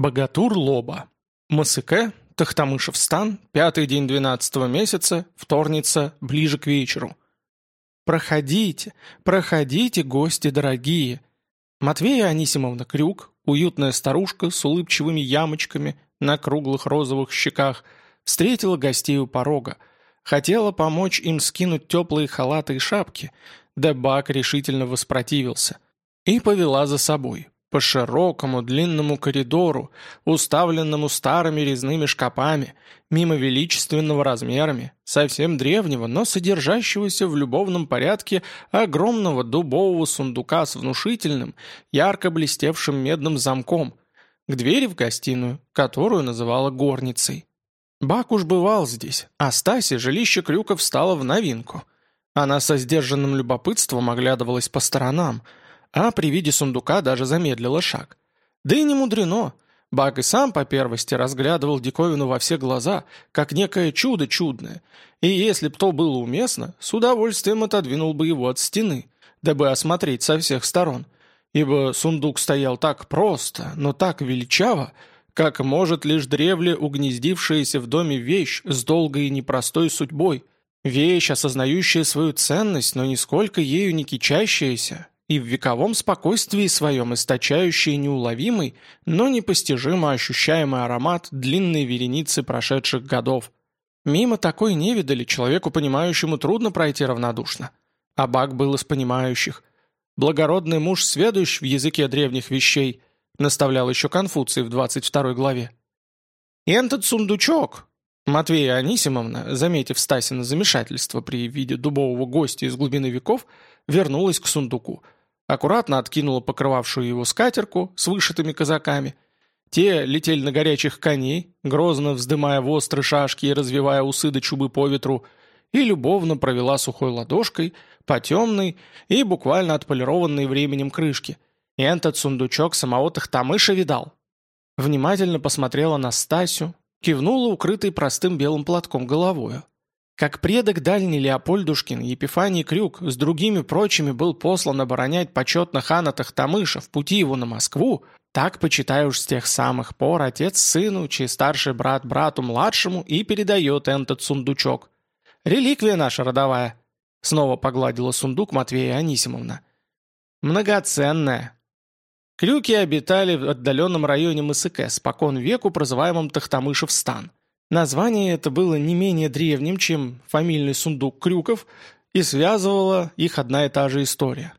Богатур Лоба. Масыке, Тахтамышев стан, пятый день двенадцатого месяца, вторница, ближе к вечеру. «Проходите, проходите, гости дорогие!» Матвея Анисимовна Крюк, уютная старушка с улыбчивыми ямочками на круглых розовых щеках, встретила гостей у порога, хотела помочь им скинуть теплые халаты и шапки, да Бак решительно воспротивился, и повела за собой, по широкому длинному коридору, уставленному старыми резными шкапами, мимо величественного размерами, совсем древнего, но содержащегося в любовном порядке огромного дубового сундука с внушительным, ярко блестевшим медным замком, к двери в гостиную, которую называла горницей. Бак уж бывал здесь, а Стасе жилище Крюков стало в новинку. Она со сдержанным любопытством оглядывалась по сторонам – а при виде сундука даже замедлила шаг. Да и не мудрено. Баг и сам по первости разглядывал диковину во все глаза, как некое чудо чудное, и если б то было уместно, с удовольствием отодвинул бы его от стены, дабы осмотреть со всех сторон, ибо сундук стоял так просто, но так величаво, как может лишь древле угнездившаяся в доме вещь с долгой и непростой судьбой, вещь, осознающая свою ценность, но нисколько ею не кичащаяся, и в вековом спокойствии своем источающий неуловимый, но непостижимо ощущаемый аромат длинной вереницы прошедших годов. Мимо такой невидали человеку, понимающему, трудно пройти равнодушно. А Бак был из понимающих. Благородный муж, сведущ в языке древних вещей, наставлял еще Конфуций в 22 главе. И этот сундучок, Матвея Анисимовна, заметив Стасина замешательство при виде дубового гостя из глубины веков, вернулась к сундуку – аккуратно откинула покрывавшую его скатерку с вышитыми казаками. Те летели на горячих коней, грозно вздымая острые шашки и развивая усы до чубы по ветру, и любовно провела сухой ладошкой по темной и буквально отполированной временем крышке. И этот сундучок самого Тахтамыша видал. Внимательно посмотрела на Стасю, кивнула укрытой простым белым платком головою. Как предок дальний Леопольдушкин, Епифаний Крюк с другими прочими был послан оборонять почетно хана Тахтамыша в пути его на Москву, так, почитай уж с тех самых пор, отец сыну, чей старший брат брату младшему и передает этот сундучок. Реликвия наша родовая. Снова погладила сундук Матвея Анисимовна. Многоценная. Крюки обитали в отдаленном районе Мысыке, спокон веку прозываемом Тахтамышев стан. Название это было не менее древним, чем фамильный сундук Крюков, и связывала их одна и та же история.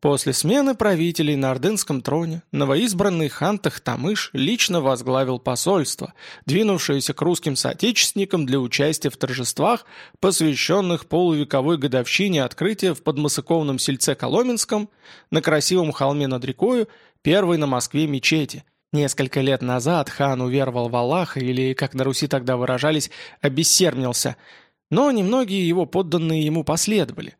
После смены правителей на Ордынском троне новоизбранный хан Тахтамыш лично возглавил посольство, двинувшееся к русским соотечественникам для участия в торжествах, посвященных полувековой годовщине открытия в подмосыковном сельце Коломенском на красивом холме над рекою первой на Москве мечети, Несколько лет назад хан уверовал в Аллаха, или, как на Руси тогда выражались, обессермнился, но немногие его подданные ему последовали.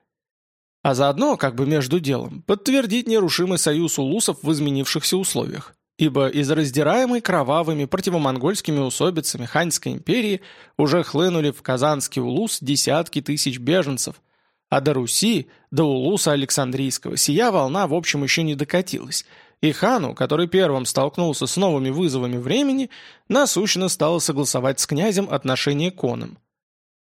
А заодно, как бы между делом, подтвердить нерушимый союз улусов в изменившихся условиях. Ибо из раздираемой кровавыми противомонгольскими усобицами Ханьской империи уже хлынули в Казанский улус десятки тысяч беженцев, а до Руси, до улуса Александрийского, сия волна в общем еще не докатилась – и хану, который первым столкнулся с новыми вызовами времени, насущно стало согласовать с князем отношения к онам.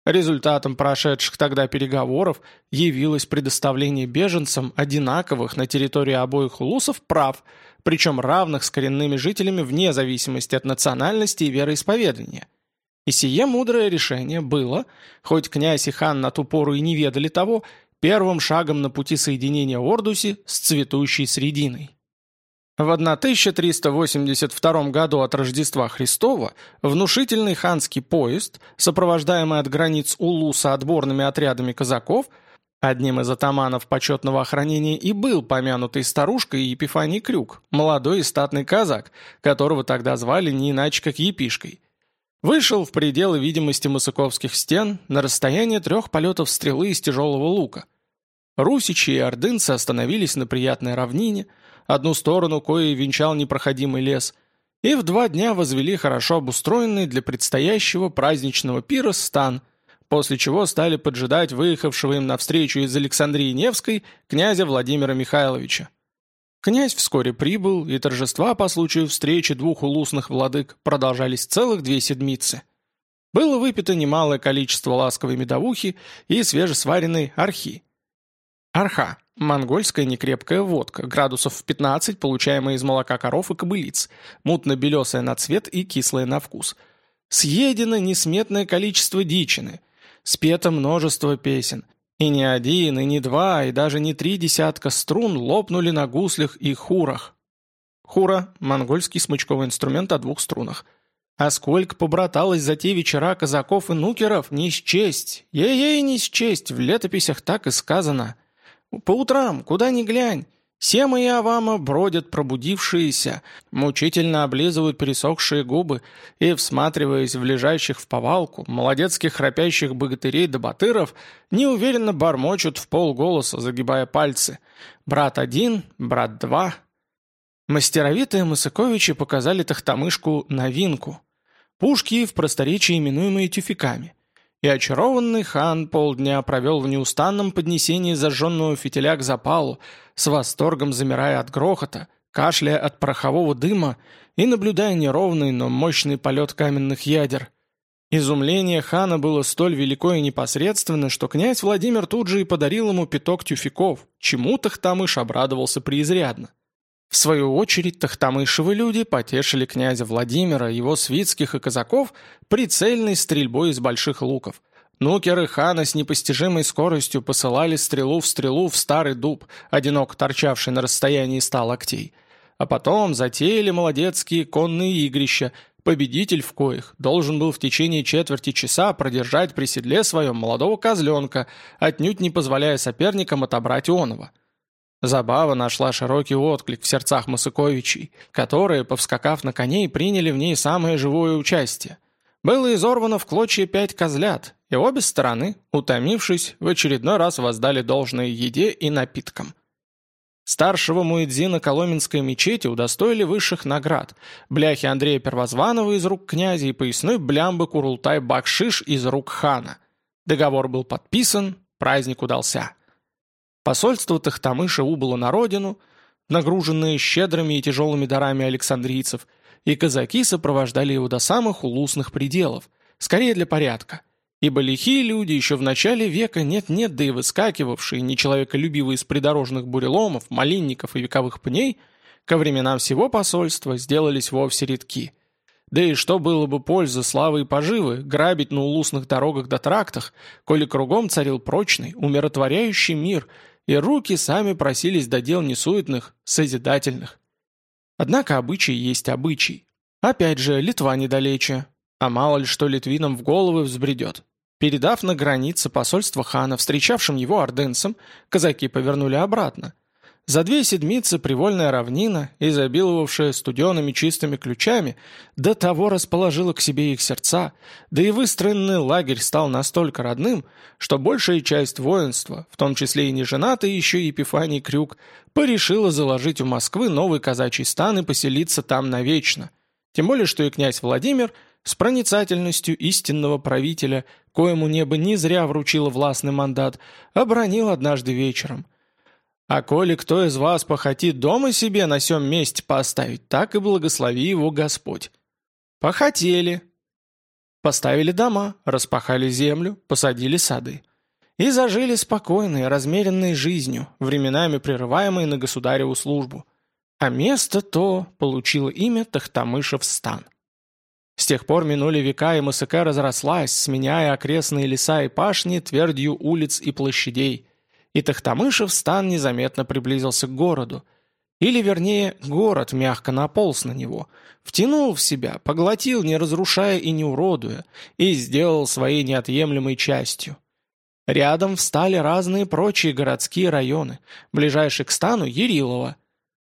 Результатом прошедших тогда переговоров явилось предоставление беженцам одинаковых на территории обоих улусов прав, причем равных с коренными жителями вне зависимости от национальности и вероисповедания. И сие мудрое решение было, хоть князь и хан на ту пору и не ведали того, первым шагом на пути соединения Ордуси с цветущей срединой. В 1382 году от Рождества Христова внушительный ханский поезд, сопровождаемый от границ Улуса отборными отрядами казаков, одним из атаманов почетного охранения и был помянутый старушкой Епифаний Крюк, молодой и статный казак, которого тогда звали не иначе как Епишкой. Вышел в пределы видимости Масыковских стен на расстояние трех полетов стрелы из тяжелого лука. Русичи и ордынцы остановились на приятной равнине – одну сторону кое венчал непроходимый лес, и в два дня возвели хорошо обустроенный для предстоящего праздничного пира стан, после чего стали поджидать выехавшего им навстречу из Александрии Невской князя Владимира Михайловича. Князь вскоре прибыл, и торжества по случаю встречи двух улусных владык продолжались целых две седмицы. Было выпито немалое количество ласковой медовухи и свежесваренной архи. Арха – монгольская некрепкая водка, градусов в 15, получаемая из молока коров и кобылиц, мутно-белесая на цвет и кислая на вкус. Съедено несметное количество дичины, спето множество песен – и не один, и не два, и даже не три десятка струн лопнули на гуслях и хурах. Хура – монгольский смычковый инструмент о двух струнах. А сколько побраталось за те вечера казаков и нукеров, не счесть. Ей-ей, не счесть, в летописях так и сказано. По утрам, куда ни глянь, Сема и Авама бродят пробудившиеся, мучительно облизывают пересохшие губы и, всматриваясь в лежащих в повалку, молодецких храпящих богатырей да батыров, неуверенно бормочут в полголоса, загибая пальцы. «Брат один, брат два». Мастеровитые Масыковичи показали Тахтамышку новинку. Пушки в просторечии именуемые тюфяками. И очарованный хан полдня провел в неустанном поднесении зажженного фитиля к запалу, с восторгом замирая от грохота, кашляя от порохового дыма и наблюдая неровный, но мощный полет каменных ядер. Изумление хана было столь велико и непосредственно, что князь Владимир тут же и подарил ему пяток тюфяков, чему Тахтамыш обрадовался преизрядно. В свою очередь Тахтамышевы люди потешили князя Владимира, его свитских и казаков прицельной стрельбой из больших луков. Нукеры хана с непостижимой скоростью посылали стрелу в стрелу в старый дуб, одиноко торчавший на расстоянии ста локтей. А потом затеяли молодецкие конные игрища, победитель в коих должен был в течение четверти часа продержать при седле своем молодого козленка, отнюдь не позволяя соперникам отобрать онова. Забава нашла широкий отклик в сердцах Масыковичей, которые, повскакав на коней, приняли в ней самое живое участие. Было изорвано в клочья пять козлят, и обе стороны, утомившись, в очередной раз воздали должное еде и напиткам. Старшего Муэдзина Коломенской мечети удостоили высших наград, бляхи Андрея Первозванного из рук князя и поясной блямбы Курултай Бакшиш из рук хана. Договор был подписан, праздник удался. Посольство Тахтамыша убыло на родину, нагруженное щедрыми и тяжелыми дарами александрийцев, и казаки сопровождали его до самых улусных пределов, скорее для порядка. Ибо лихие люди еще в начале века нет-нет, да и выскакивавшие, нечеловеколюбивые из придорожных буреломов, малинников и вековых пней, ко временам всего посольства сделались вовсе редки. Да и что было бы пользы, славы и поживы, грабить на улусных дорогах да трактах, коли кругом царил прочный, умиротворяющий мир – и руки сами просились до дел несуетных, созидательных. Однако обычай есть обычай. Опять же, Литва недалече, а мало ли что литвинам в головы взбредет. Передав на границе посольство хана, встречавшим его ордынцам, казаки повернули обратно – за две седмицы привольная равнина, изобиловавшая студенными чистыми ключами, до того расположила к себе их сердца, да и выстроенный лагерь стал настолько родным, что большая часть воинства, в том числе и неженатый еще Епифаний Крюк, порешила заложить у Москвы новый казачий стан и поселиться там навечно. Тем более, что и князь Владимир с проницательностью истинного правителя, коему небо не зря вручило властный мандат, обронил однажды вечером – а коли кто из вас похотит дома себе на сём месте поставить, так и благослови его Господь. Похотели. Поставили дома, распахали землю, посадили сады. И зажили спокойной, размеренной жизнью, временами прерываемой на государеву службу. А место то получило имя Тахтамышев стан. С тех пор минули века, и Масыка разрослась, сменяя окрестные леса и пашни твердью улиц и площадей – и Тахтамышев стан незаметно приблизился к городу. Или, вернее, город мягко наполз на него, втянул в себя, поглотил, не разрушая и не уродуя, и сделал своей неотъемлемой частью. Рядом встали разные прочие городские районы, ближайший к стану Ерилова.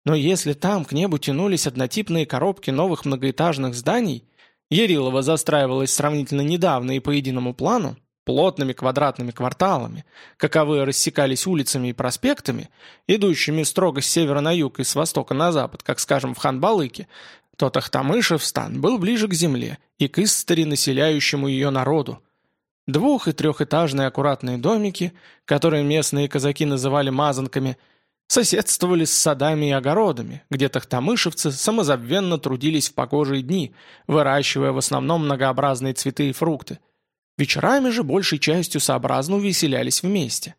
Но если там к небу тянулись однотипные коробки новых многоэтажных зданий, Ерилова застраивалась сравнительно недавно и по единому плану, плотными квадратными кварталами, каковые рассекались улицами и проспектами, идущими строго с севера на юг и с востока на запад, как, скажем, в Ханбалыке, то Тахтамышев был ближе к земле и к истори населяющему ее народу. Двух- и трехэтажные аккуратные домики, которые местные казаки называли мазанками, Соседствовали с садами и огородами, где тахтамышевцы самозабвенно трудились в погожие дни, выращивая в основном многообразные цветы и фрукты. Вечерами же большей частью сообразно увеселялись вместе.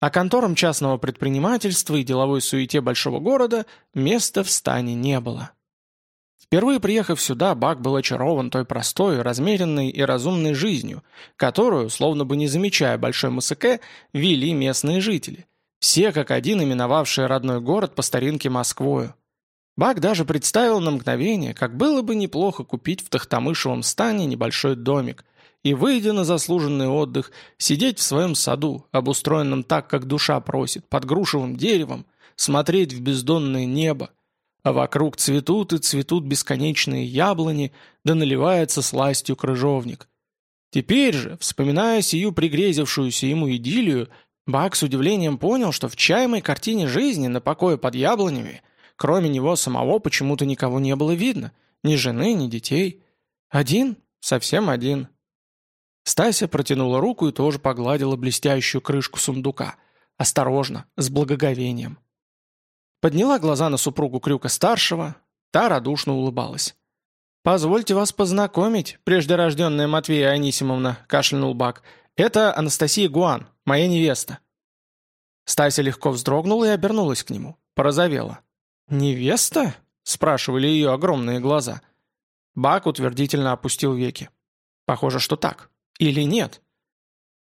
А конторам частного предпринимательства и деловой суете большого города места в стане не было. Впервые приехав сюда, Бак был очарован той простой, размеренной и разумной жизнью, которую, словно бы не замечая Большой МСК, вели местные жители. Все как один именовавшие родной город по старинке Москвою. Бак даже представил на мгновение, как было бы неплохо купить в Тахтамышевом стане небольшой домик и, выйдя на заслуженный отдых, сидеть в своем саду, обустроенном так, как душа просит, под грушевым деревом, смотреть в бездонное небо, а вокруг цветут и цветут бесконечные яблони, да наливается сластью крыжовник. Теперь же, вспоминая сию пригрезившуюся ему идиллию, Бак с удивлением понял, что в чаемой картине жизни на покое под яблонями, кроме него самого, почему-то никого не было видно, ни жены, ни детей. Один, совсем один. Стася протянула руку и тоже погладила блестящую крышку сундука. Осторожно, с благоговением. Подняла глаза на супругу Крюка-старшего, та радушно улыбалась. «Позвольте вас познакомить, преждерожденная Матвея Анисимовна», — кашлянул Бак. «Это Анастасия Гуан, моя невеста». Стася легко вздрогнула и обернулась к нему. Порозовела. «Невеста?» — спрашивали ее огромные глаза. Бак утвердительно опустил веки. «Похоже, что так. Или нет?»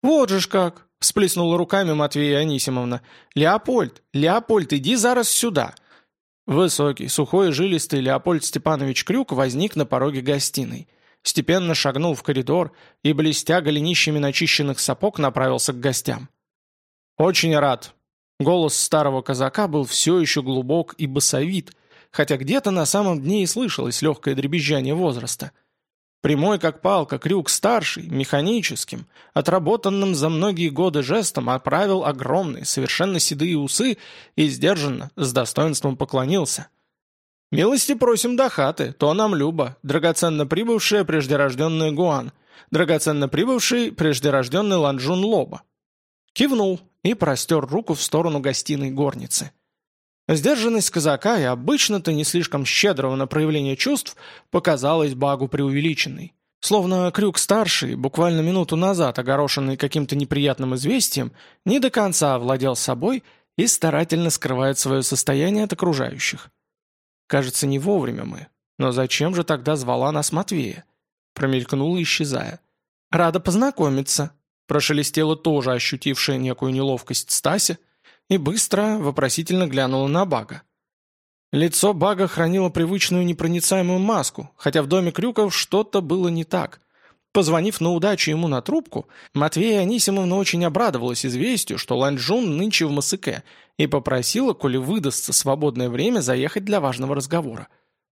«Вот же ж как!» — всплеснула руками Матвея Анисимовна. «Леопольд! Леопольд, иди зараз сюда!» Высокий, сухой и жилистый Леопольд Степанович Крюк возник на пороге гостиной. Степенно шагнул в коридор и, блестя голенищами начищенных сапог, направился к гостям. «Очень рад!» Голос старого казака был все еще глубок и басовит, хотя где-то на самом дне и слышалось легкое дребезжание возраста – Прямой как палка, крюк старший, механическим, отработанным за многие годы жестом отправил огромные, совершенно седые усы и сдержанно, с достоинством поклонился. «Милости просим до хаты, то нам Люба, драгоценно прибывшая преждерожденная Гуан, драгоценно прибывший преждерожденный Ланжун Лоба». Кивнул и простер руку в сторону гостиной горницы. Сдержанность казака и обычно-то не слишком щедрого на проявление чувств показалась Багу преувеличенной. Словно Крюк-старший, буквально минуту назад огорошенный каким-то неприятным известием, не до конца овладел собой и старательно скрывает свое состояние от окружающих. Кажется, не вовремя мы. Но зачем же тогда звала нас Матвея? Промелькнула, исчезая. «Рада познакомиться», прошелестела тоже ощутившая некую неловкость Стася, и быстро, вопросительно глянула на Бага. Лицо Бага хранило привычную непроницаемую маску, хотя в доме Крюков что-то было не так. Позвонив на удачу ему на трубку, Матвея Анисимовна очень обрадовалась известию, что Ланчжун нынче в Масыке, и попросила, коли выдастся свободное время, заехать для важного разговора.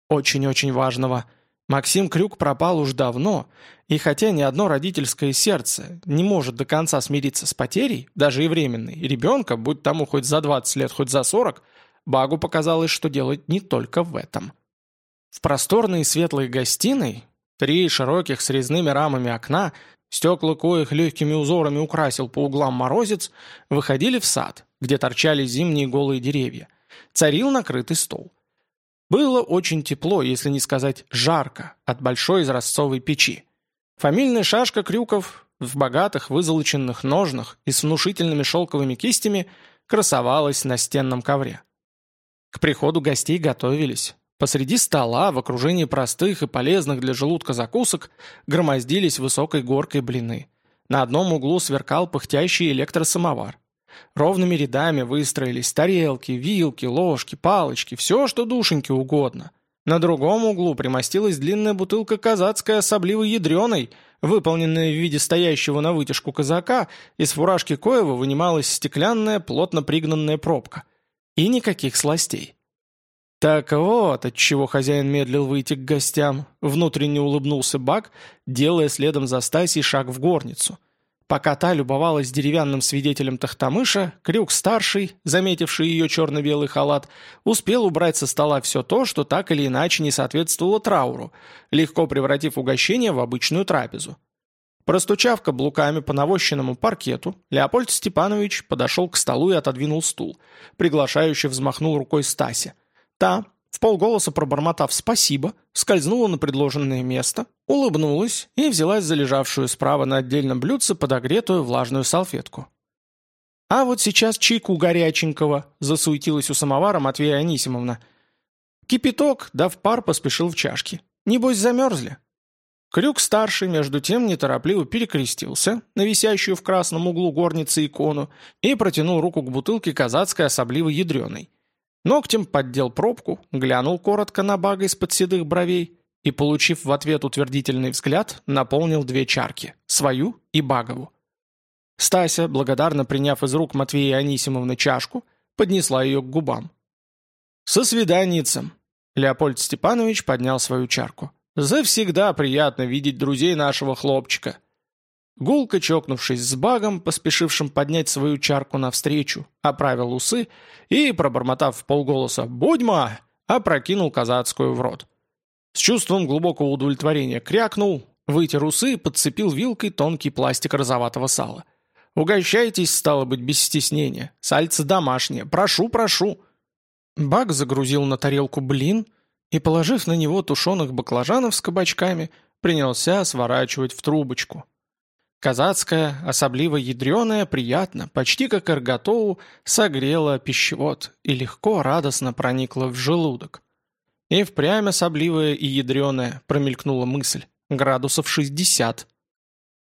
Очень-очень важного – Максим Крюк пропал уж давно, и хотя ни одно родительское сердце не может до конца смириться с потерей, даже и временной, ребенка, будь тому хоть за 20 лет, хоть за 40, Багу показалось, что делать не только в этом. В просторной и светлой гостиной, три широких с резными рамами окна, стекла коих легкими узорами украсил по углам морозец, выходили в сад, где торчали зимние голые деревья. Царил накрытый стол. Было очень тепло, если не сказать жарко, от большой изразцовой печи. Фамильная шашка Крюков в богатых вызолоченных ножнах и с внушительными шелковыми кистями красовалась на стенном ковре. К приходу гостей готовились. Посреди стола, в окружении простых и полезных для желудка закусок, громоздились высокой горкой блины. На одном углу сверкал пыхтящий электросамовар. Ровными рядами выстроились тарелки, вилки, ложки, палочки, все, что душеньке угодно. На другом углу примостилась длинная бутылка казацкой особливой ядреной, выполненная в виде стоящего на вытяжку казака, из фуражки Коева вынималась стеклянная, плотно пригнанная пробка. И никаких сластей. Так вот, отчего хозяин медлил выйти к гостям, внутренне улыбнулся Бак, делая следом за Стасей шаг в горницу – Пока та любовалась деревянным свидетелем Тахтамыша, Крюк-старший, заметивший ее черно-белый халат, успел убрать со стола все то, что так или иначе не соответствовало трауру, легко превратив угощение в обычную трапезу. Простучав каблуками по навощенному паркету, Леопольд Степанович подошел к столу и отодвинул стул. Приглашающе взмахнул рукой Стасе. Та, в полголоса пробормотав «спасибо», скользнула на предложенное место, улыбнулась и взялась за лежавшую справа на отдельном блюдце подогретую влажную салфетку. «А вот сейчас чайку горяченького», — засуетилась у самовара Матвея Анисимовна. Кипяток, дав пар, поспешил в чашки. «Небось, замерзли?» Крюк-старший, между тем, неторопливо перекрестился на висящую в красном углу горницы икону и протянул руку к бутылке казацкой особливо ядреной. Ногтем поддел пробку, глянул коротко на бага из-под седых бровей и, получив в ответ утвердительный взгляд, наполнил две чарки – свою и багову. Стася, благодарно приняв из рук Матвея Анисимовны чашку, поднесла ее к губам. «Со свиданицем!» Леопольд Степанович поднял свою чарку. Завсегда приятно видеть друзей нашего хлопчика». Гулко чокнувшись с багом, поспешившим поднять свою чарку навстречу, оправил усы и, пробормотав в полголоса «Будьма!», опрокинул казацкую в рот. С чувством глубокого удовлетворения крякнул, вытер усы и подцепил вилкой тонкий пластик розоватого сала. «Угощайтесь, стало быть, без стеснения. Сальце домашнее. Прошу, прошу!» Баг загрузил на тарелку блин, и, положив на него тушеных баклажанов с кабачками, принялся сворачивать в трубочку. Казацкая, особливо ядреная, приятно, почти как эрготоу, согрела пищевод и легко, радостно проникла в желудок. И впрямь особливая и ядреная, промелькнула мысль, градусов 60.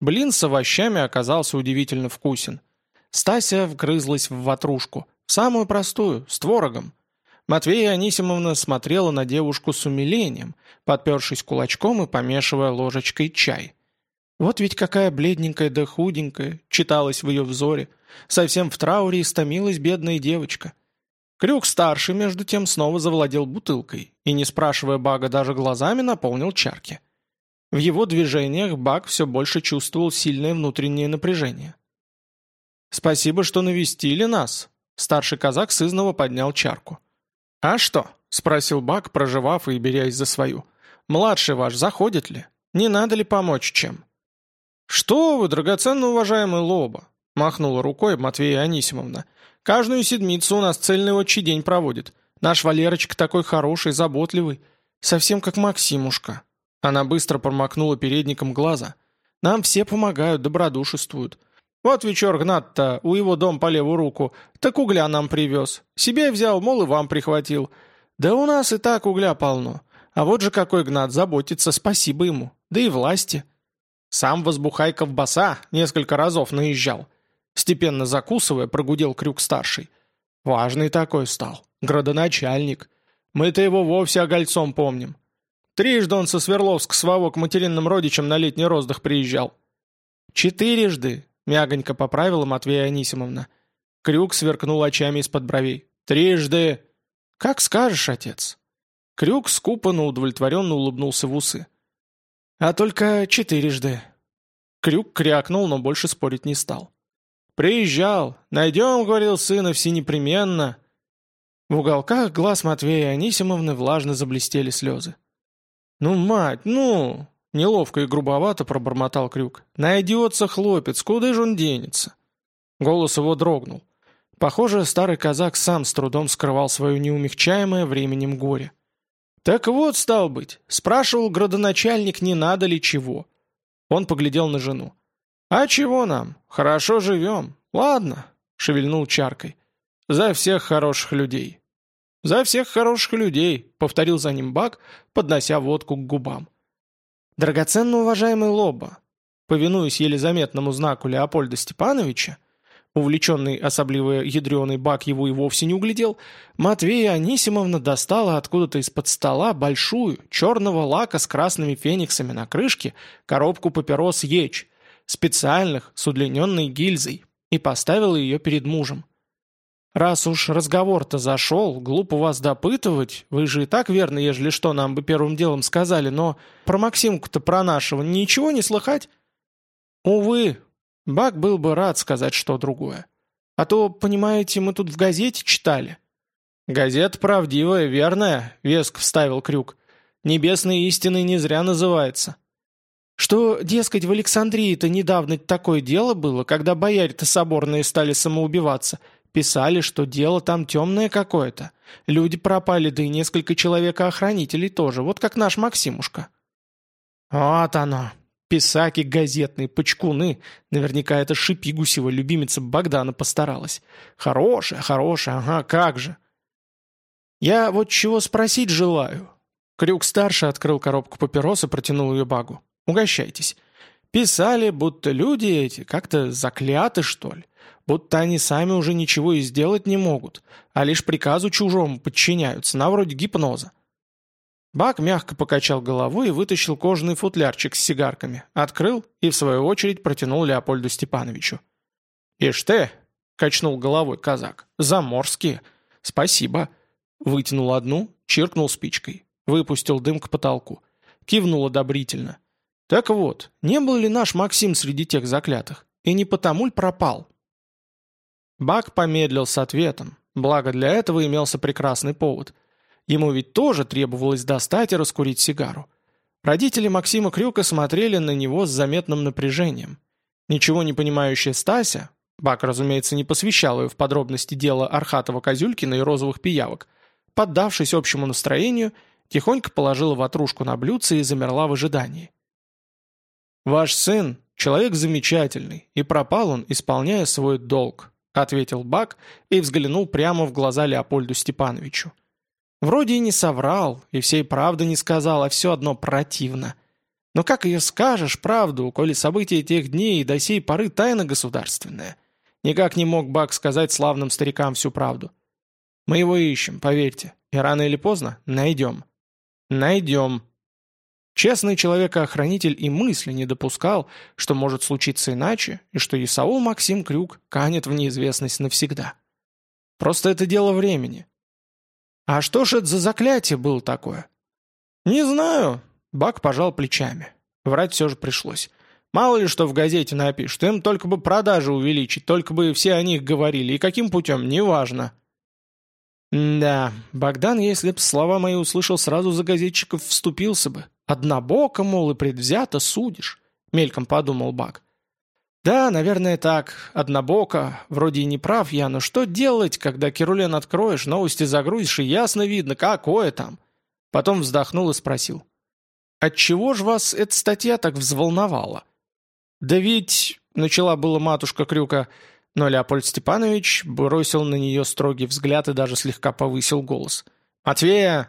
Блин с овощами оказался удивительно вкусен. Стася вгрызлась в ватрушку, самую простую, с творогом, Матвея Анисимовна смотрела на девушку с умилением, подпершись кулачком и помешивая ложечкой чай. Вот ведь какая бледненькая да худенькая, читалась в ее взоре. Совсем в трауре истомилась бедная девочка. Крюк-старший, между тем, снова завладел бутылкой и, не спрашивая Бага даже глазами, наполнил чарки. В его движениях Баг все больше чувствовал сильное внутреннее напряжение. «Спасибо, что навестили нас», — старший казак сызново поднял чарку. «А что?» – спросил Бак, проживав и берясь за свою. «Младший ваш заходит ли? Не надо ли помочь чем?» «Что вы, драгоценно уважаемый Лоба!» – махнула рукой Матвея Анисимовна. «Каждую седмицу у нас цельный отчий день проводит. Наш Валерочка такой хороший, заботливый. Совсем как Максимушка». Она быстро промокнула передником глаза. «Нам все помогают, добродушествуют. Вот вечер Гнат-то у его дом по левую руку, так угля нам привез. Себе взял, мол, и вам прихватил. Да у нас и так угля полно. А вот же какой Гнат заботится, спасибо ему. Да и власти. Сам возбухай ковбаса несколько разов наезжал. Степенно закусывая, прогудел крюк-старший. Важный такой стал. Градоначальник. Мы-то его вовсе огольцом помним. Трижды он со Свердловск с Вовок материнным родичем на летний роздых приезжал. Четырежды, Мягонько поправила Матвея Анисимовна. Крюк сверкнул очами из-под бровей. «Трижды!» «Как скажешь, отец!» Крюк скупо, но удовлетворенно улыбнулся в усы. «А только четырежды!» Крюк крякнул, но больше спорить не стал. «Приезжал! Найдем, — говорил сына, — все непременно!» В уголках глаз Матвея Анисимовны влажно заблестели слезы. «Ну, мать, ну!» Неловко и грубовато пробормотал Крюк. «Найдется хлопец, куда же он денется?» Голос его дрогнул. Похоже, старый казак сам с трудом скрывал свое неумягчаемое временем горе. «Так вот, стал быть, спрашивал градоначальник, не надо ли чего». Он поглядел на жену. «А чего нам? Хорошо живем. Ладно», — шевельнул чаркой. «За всех хороших людей». «За всех хороших людей», — повторил за ним Бак, поднося водку к губам. Драгоценно уважаемый Лоба, повинуясь еле заметному знаку Леопольда Степановича, увлеченный особливо ядреный бак его и вовсе не углядел, Матвея Анисимовна достала откуда-то из-под стола большую, черного лака с красными фениксами на крышке, коробку папирос Еч, специальных, с удлиненной гильзой, и поставила ее перед мужем. «Раз уж разговор-то зашел, глупо вас допытывать, вы же и так верно, ежели что, нам бы первым делом сказали, но про Максимку-то про нашего ничего не слыхать?» «Увы, Бак был бы рад сказать что другое. А то, понимаете, мы тут в газете читали». «Газета правдивая, верная», — веск вставил Крюк. «Небесные истины не зря называется». Что, дескать, в Александрии-то недавно такое дело было, когда бояре-то соборные стали самоубиваться. Писали, что дело там темное какое-то. Люди пропали, да и несколько человека-охранителей тоже, вот как наш Максимушка. Вот оно. Писаки газетные, почкуны. Наверняка это Шипигусева, любимица Богдана, постаралась. Хорошая, хорошая, ага, как же. Я вот чего спросить желаю. Крюк-старший открыл коробку папирос и протянул ее багу. Угощайтесь. Писали, будто люди эти как-то закляты, что ли. Будто они сами уже ничего и сделать не могут, а лишь приказу чужому подчиняются, на вроде гипноза. Бак мягко покачал головой и вытащил кожаный футлярчик с сигарками, открыл и, в свою очередь, протянул Леопольду Степановичу. «Ишь ты!» — качнул головой казак. «Заморские! Спасибо!» Вытянул одну, чиркнул спичкой, выпустил дым к потолку. Кивнул одобрительно. Так вот, не был ли наш Максим среди тех заклятых? И не потому ль пропал? Бак помедлил с ответом, благо для этого имелся прекрасный повод. Ему ведь тоже требовалось достать и раскурить сигару. Родители Максима Крюка смотрели на него с заметным напряжением. Ничего не понимающая Стася, Бак, разумеется, не посвящал ее в подробности дела Архатова-Козюлькина и розовых пиявок, поддавшись общему настроению, тихонько положила ватрушку на блюдце и замерла в ожидании. «Ваш сын — человек замечательный, и пропал он, исполняя свой долг», — ответил Бак и взглянул прямо в глаза Леопольду Степановичу. Вроде и не соврал, и всей правды не сказал, а все одно противно. Но как ее скажешь, правду, коли события тех дней и до сей поры тайна государственная? Никак не мог Бак сказать славным старикам всю правду. Мы его ищем, поверьте, и рано или поздно найдем. Найдем. Честный человека-охранитель и мысли не допускал, что может случиться иначе, и что Исаул Максим Крюк канет в неизвестность навсегда. Просто это дело времени. А что ж это за заклятие было такое? Не знаю. Бак пожал плечами. Врать все же пришлось. Мало ли что в газете напишут, им только бы продажи увеличить, только бы все о них говорили, и каким путем, неважно. Да, Богдан, если б слова мои услышал, сразу за газетчиков вступился бы. «Однобоко, мол, и предвзято судишь», — мельком подумал Бак. «Да, наверное, так. Однобоко. Вроде и не прав я, но что делать, когда Керулен откроешь, новости загрузишь, и ясно видно, какое там?» Потом вздохнул и спросил. «Отчего же вас эта статья так взволновала?» «Да ведь...» — начала была матушка Крюка, но Леопольд Степанович бросил на нее строгий взгляд и даже слегка повысил голос. «Матвея,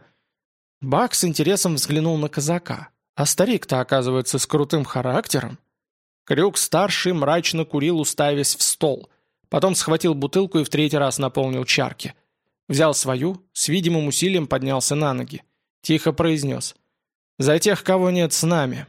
Бак с интересом взглянул на казака. А старик-то, оказывается, с крутым характером. Крюк-старший мрачно курил, уставясь в стол. Потом схватил бутылку и в третий раз наполнил чарки. Взял свою, с видимым усилием поднялся на ноги. Тихо произнес. «За тех, кого нет с нами».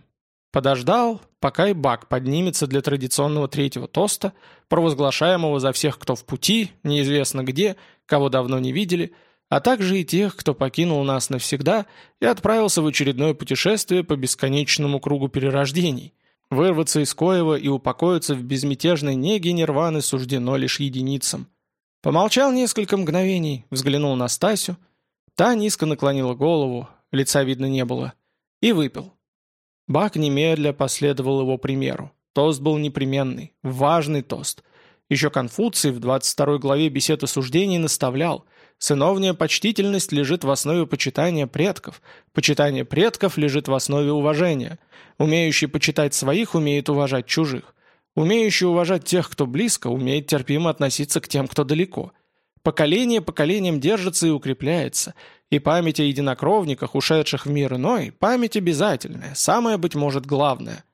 Подождал, пока и Бак поднимется для традиционного третьего тоста, провозглашаемого за всех, кто в пути, неизвестно где, кого давно не видели – а также и тех, кто покинул нас навсегда и отправился в очередное путешествие по бесконечному кругу перерождений. Вырваться из Коева и упокоиться в безмятежной неге нирваны суждено лишь единицам. Помолчал несколько мгновений, взглянул на Стасю. Та низко наклонила голову, лица видно не было, и выпил. Бак немедля последовал его примеру. Тост был непременный, важный тост. Еще Конфуций в 22 главе бесед о суждении наставлял – Сыновняя почтительность лежит в основе почитания предков. Почитание предков лежит в основе уважения. Умеющий почитать своих умеет уважать чужих. Умеющий уважать тех, кто близко, умеет терпимо относиться к тем, кто далеко. Поколение поколением держится и укрепляется. И память о единокровниках, ушедших в мир иной, память обязательная, самое, быть может, главное.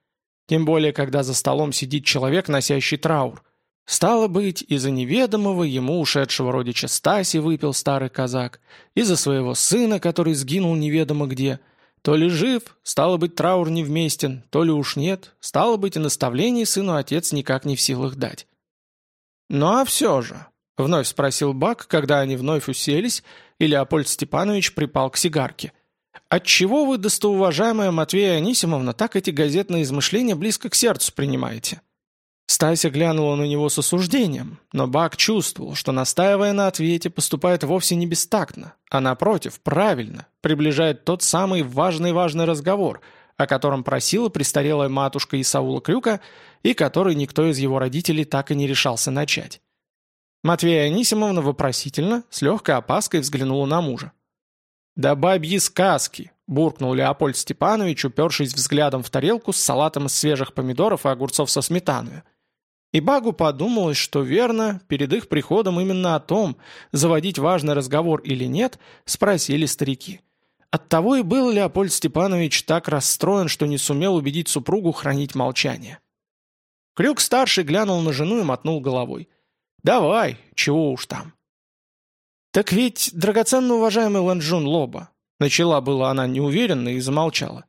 Тем более, когда за столом сидит человек, носящий траур – Стало быть, из-за неведомого ему ушедшего родича Стаси выпил старый казак, из-за своего сына, который сгинул неведомо где. То ли жив, стало быть, траур невместен, то ли уж нет, стало быть, и наставлений сыну отец никак не в силах дать. «Ну а все же», — вновь спросил Бак, когда они вновь уселись, и Леопольд Степанович припал к сигарке. «Отчего вы, достоуважаемая Матвея Анисимовна, так эти газетные измышления близко к сердцу принимаете?» Стася глянула на него с осуждением, но Бак чувствовал, что, настаивая на ответе, поступает вовсе не бестактно, а напротив, правильно, приближает тот самый важный-важный разговор, о котором просила престарелая матушка Исаула Крюка и который никто из его родителей так и не решался начать. Матвея Анисимовна вопросительно, с легкой опаской взглянула на мужа. «Да бабьи сказки!» – буркнул Леопольд Степанович, упершись взглядом в тарелку с салатом из свежих помидоров и огурцов со сметаной. И Багу подумалось, что верно, перед их приходом именно о том, заводить важный разговор или нет, спросили старики. Оттого и был Леопольд Степанович так расстроен, что не сумел убедить супругу хранить молчание. Крюк-старший глянул на жену и мотнул головой. «Давай, чего уж там». «Так ведь, драгоценно уважаемый Ланжун Лоба», начала была она неуверенно и замолчала.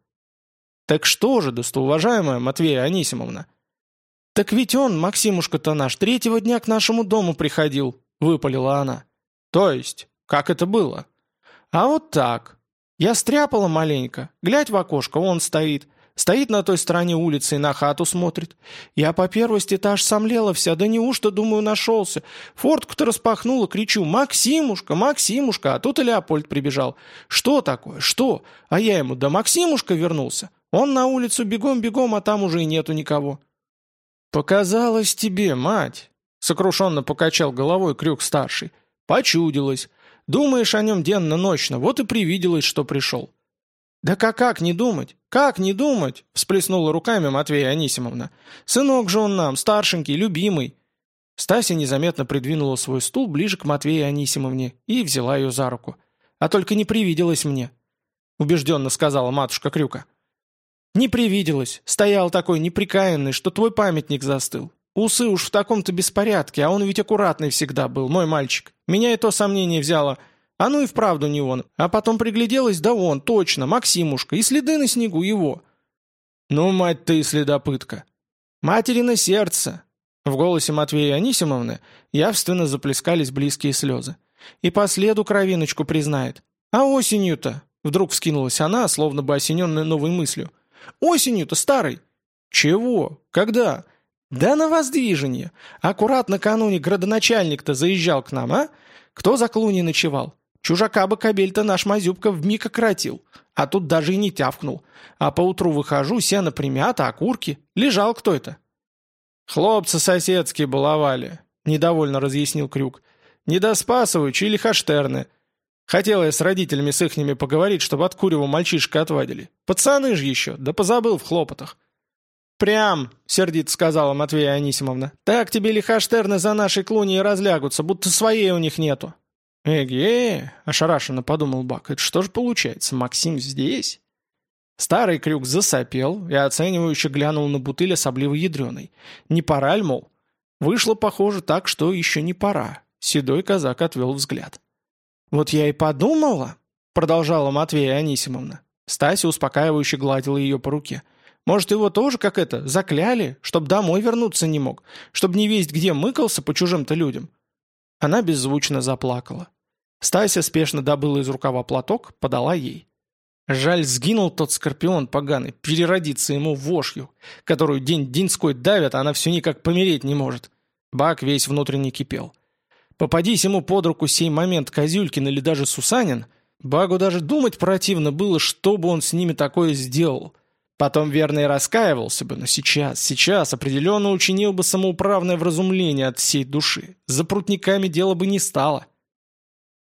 «Так что же, достоуважаемая Матвея Анисимовна, «Так ведь он, Максимушка-то наш, третьего дня к нашему дому приходил», — выпалила она. «То есть? Как это было?» «А вот так. Я стряпала маленько. Глядь в окошко, он стоит. Стоит на той стороне улицы и на хату смотрит. Я по первости-то аж сомлела вся, да неужто, думаю, нашелся. Фортку-то распахнула, кричу «Максимушка, Максимушка!» А тут и Леопольд прибежал. «Что такое? Что?» А я ему «Да Максимушка вернулся». Он на улицу бегом-бегом, а там уже и нету никого. «Показалось тебе, мать!» — сокрушенно покачал головой Крюк-старший. «Почудилось. Думаешь о нем денно-ночно, вот и привиделось, что пришел». «Да как, как не думать? Как не думать?» — всплеснула руками Матвея Анисимовна. «Сынок же он нам, старшенький, любимый». Стася незаметно придвинула свой стул ближе к Матвею Анисимовне и взяла ее за руку. «А только не привиделось мне», — убежденно сказала матушка Крюка. «Не привиделось. Стоял такой неприкаянный, что твой памятник застыл. Усы уж в таком-то беспорядке, а он ведь аккуратный всегда был, мой мальчик. Меня и то сомнение взяло. А ну и вправду не он. А потом пригляделась, да он, точно, Максимушка, и следы на снегу его». «Ну, мать ты следопытка!» «Материно сердце!» В голосе Матвея Анисимовны явственно заплескались близкие слезы. «И по следу кровиночку признает. А осенью-то?» Вдруг вскинулась она, словно бы осененная новой мыслью. Осенью-то старый. Чего? Когда? Да на воздвижение. Аккурат накануне градоначальник-то заезжал к нам, а? Кто за клуни ночевал? Чужака бы кобель-то наш Мазюбка вмиг ократил. А тут даже и не тявкнул. А поутру выхожу, сено примята, окурки. Лежал кто это? Хлопцы соседские баловали, недовольно разъяснил Крюк. Недоспасовыч или Хаштерны. Хотел я с родителями с ихними поговорить, чтобы от курева мальчишка отвадили. Пацаны же еще, да позабыл в хлопотах. «Прям», — сердито сказала Матвея Анисимовна, «так тебе лихаштерны за нашей клуней разлягутся, будто своей у них нету». «Эге», — ошарашенно подумал Бак, «это что же получается, Максим здесь?» Старый крюк засопел и оценивающе глянул на бутыль особливо ядреной. «Не пора ль, мол?» Вышло, похоже, так, что еще не пора. Седой казак отвел взгляд. «Вот я и подумала», — продолжала Матвея Анисимовна. Стася успокаивающе гладила ее по руке. «Может, его тоже, как это, закляли, чтоб домой вернуться не мог, чтоб не весть где мыкался по чужим-то людям?» Она беззвучно заплакала. Стася спешно добыла из рукава платок, подала ей. Жаль, сгинул тот скорпион поганый, переродиться ему вошью, которую день-деньской давят, а она все никак помереть не может. Бак весь внутренне кипел. Попадись ему под руку сей момент Козюлькин или даже Сусанин, Багу даже думать противно было, что бы он с ними такое сделал. Потом верно и раскаивался бы, но сейчас, сейчас определенно учинил бы самоуправное вразумление от всей души. За прутниками дело бы не стало.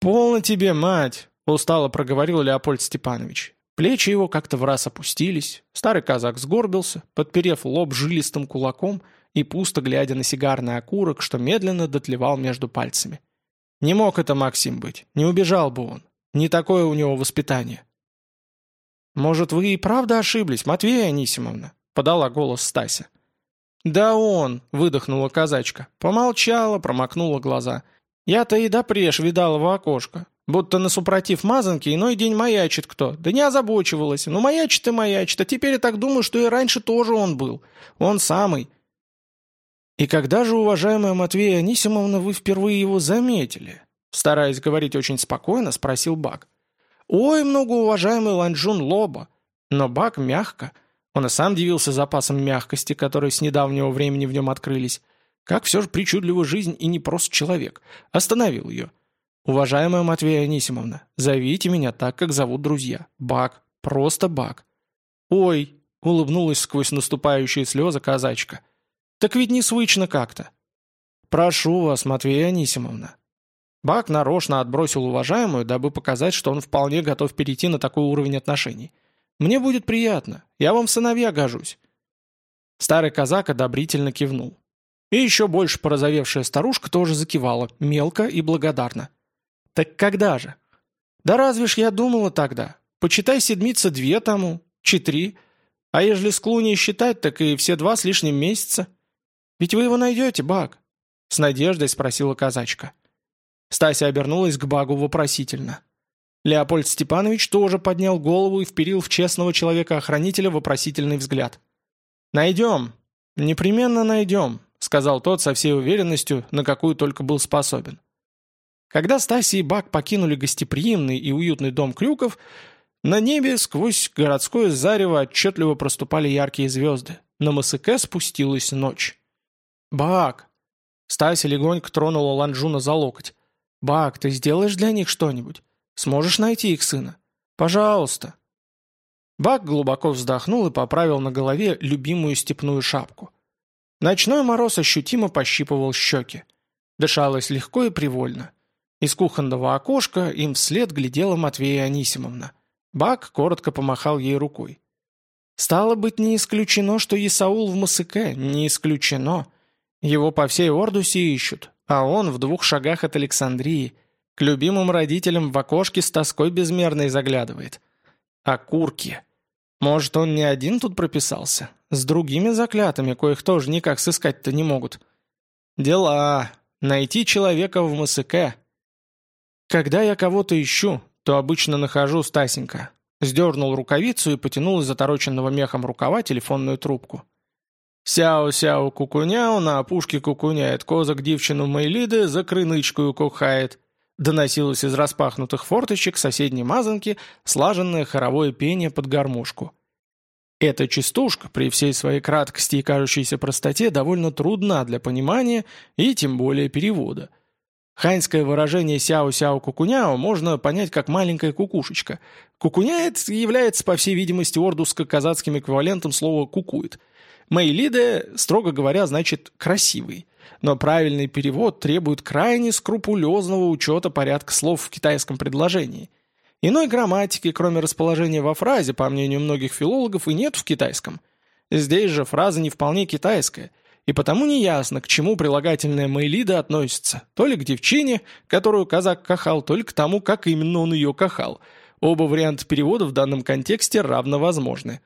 «Полно тебе, мать!» — устало проговорил Леопольд Степанович. Плечи его как-то в раз опустились, старый казак сгорбился, подперев лоб жилистым кулаком — и пусто глядя на сигарный окурок, что медленно дотлевал между пальцами. Не мог это Максим быть, не убежал бы он. Не такое у него воспитание. «Может, вы и правда ошиблись, Матвея Анисимовна?» — подала голос Стася. «Да он!» — выдохнула казачка. Помолчала, промокнула глаза. «Я-то и допреж видала в окошко. Будто на супротив мазанки иной день маячит кто. Да не озабочивалась. Ну маячит и маячит. А теперь я так думаю, что и раньше тоже он был. Он самый. «И когда же, уважаемая Матвея Анисимовна, вы впервые его заметили?» Стараясь говорить очень спокойно, спросил Бак. «Ой, многоуважаемый Ланчжун Лоба!» Но Бак мягко. Он и сам дивился запасом мягкости, которые с недавнего времени в нем открылись. Как все же причудливая жизнь и не просто человек. Остановил ее. «Уважаемая Матвея Анисимовна, зовите меня так, как зовут друзья. Бак. Просто Бак. «Ой!» — улыбнулась сквозь наступающие слезы казачка. «Так ведь не свычно как-то». «Прошу вас, Матвея Анисимовна». Бак нарочно отбросил уважаемую, дабы показать, что он вполне готов перейти на такой уровень отношений. «Мне будет приятно. Я вам в сыновья гожусь». Старый казак одобрительно кивнул. И еще больше порозовевшая старушка тоже закивала, мелко и благодарно. «Так когда же?» «Да разве ж я думала тогда? Почитай седмица две тому, четыре. А ежели с клуней считать, так и все два с лишним месяца. Ведь вы его найдете, Баг?» С надеждой спросила казачка. Стася обернулась к Багу вопросительно. Леопольд Степанович тоже поднял голову и вперил в честного человека-охранителя вопросительный взгляд. «Найдем. Непременно найдем», — сказал тот со всей уверенностью, на какую только был способен. Когда Стася и Бак покинули гостеприимный и уютный дом Крюков, на небе сквозь городское зарево отчетливо проступали яркие звезды. На Масыке спустилась ночь. «Бак!» Стася легонько тронула Ланжуна за локоть. «Бак, ты сделаешь для них что-нибудь? Сможешь найти их сына? Пожалуйста!» Бак глубоко вздохнул и поправил на голове любимую степную шапку. Ночной мороз ощутимо пощипывал щеки. Дышалось легко и привольно. Из кухонного окошка им вслед глядела Матвея Анисимовна. Бак коротко помахал ей рукой. «Стало быть, не исключено, что Исаул в Масыке, не исключено. Его по всей Ордусе ищут, а он в двух шагах от Александрии. К любимым родителям в окошке с тоской безмерной заглядывает. А курки? Может, он не один тут прописался? С другими заклятыми, коих тоже никак сыскать-то не могут. Дела. Найти человека в Масыке. Когда я кого-то ищу, то обычно нахожу Стасенька. Сдернул рукавицу и потянул из затороченного мехом рукава телефонную трубку. Сяо-сяо кукуняу на опушке кукуняет, козак дівчину Мейлиды за крынычкою кохает. Доносилось из распахнутых форточек соседней мазанки слаженное хоровое пение под гармошку. Эта частушка, при всей своей краткости и кажущейся простоте, довольно трудна для понимания и тем более перевода. Ханьское выражение «сяо-сяо кукуняо» можно понять как «маленькая кукушечка». «Кукуняет» является, по всей видимости, ордуско-казацким эквивалентом слова «кукует». Мейлиде, строго говоря, значит «красивый». Но правильный перевод требует крайне скрупулезного учета порядка слов в китайском предложении. Иной грамматики, кроме расположения во фразе, по мнению многих филологов, и нет в китайском. Здесь же фраза не вполне китайская, и потому неясно, к чему прилагательное Мейлида относится, то ли к девчине, которую казак кахал, то ли к тому, как именно он ее кахал. Оба варианта перевода в данном контексте равновозможны.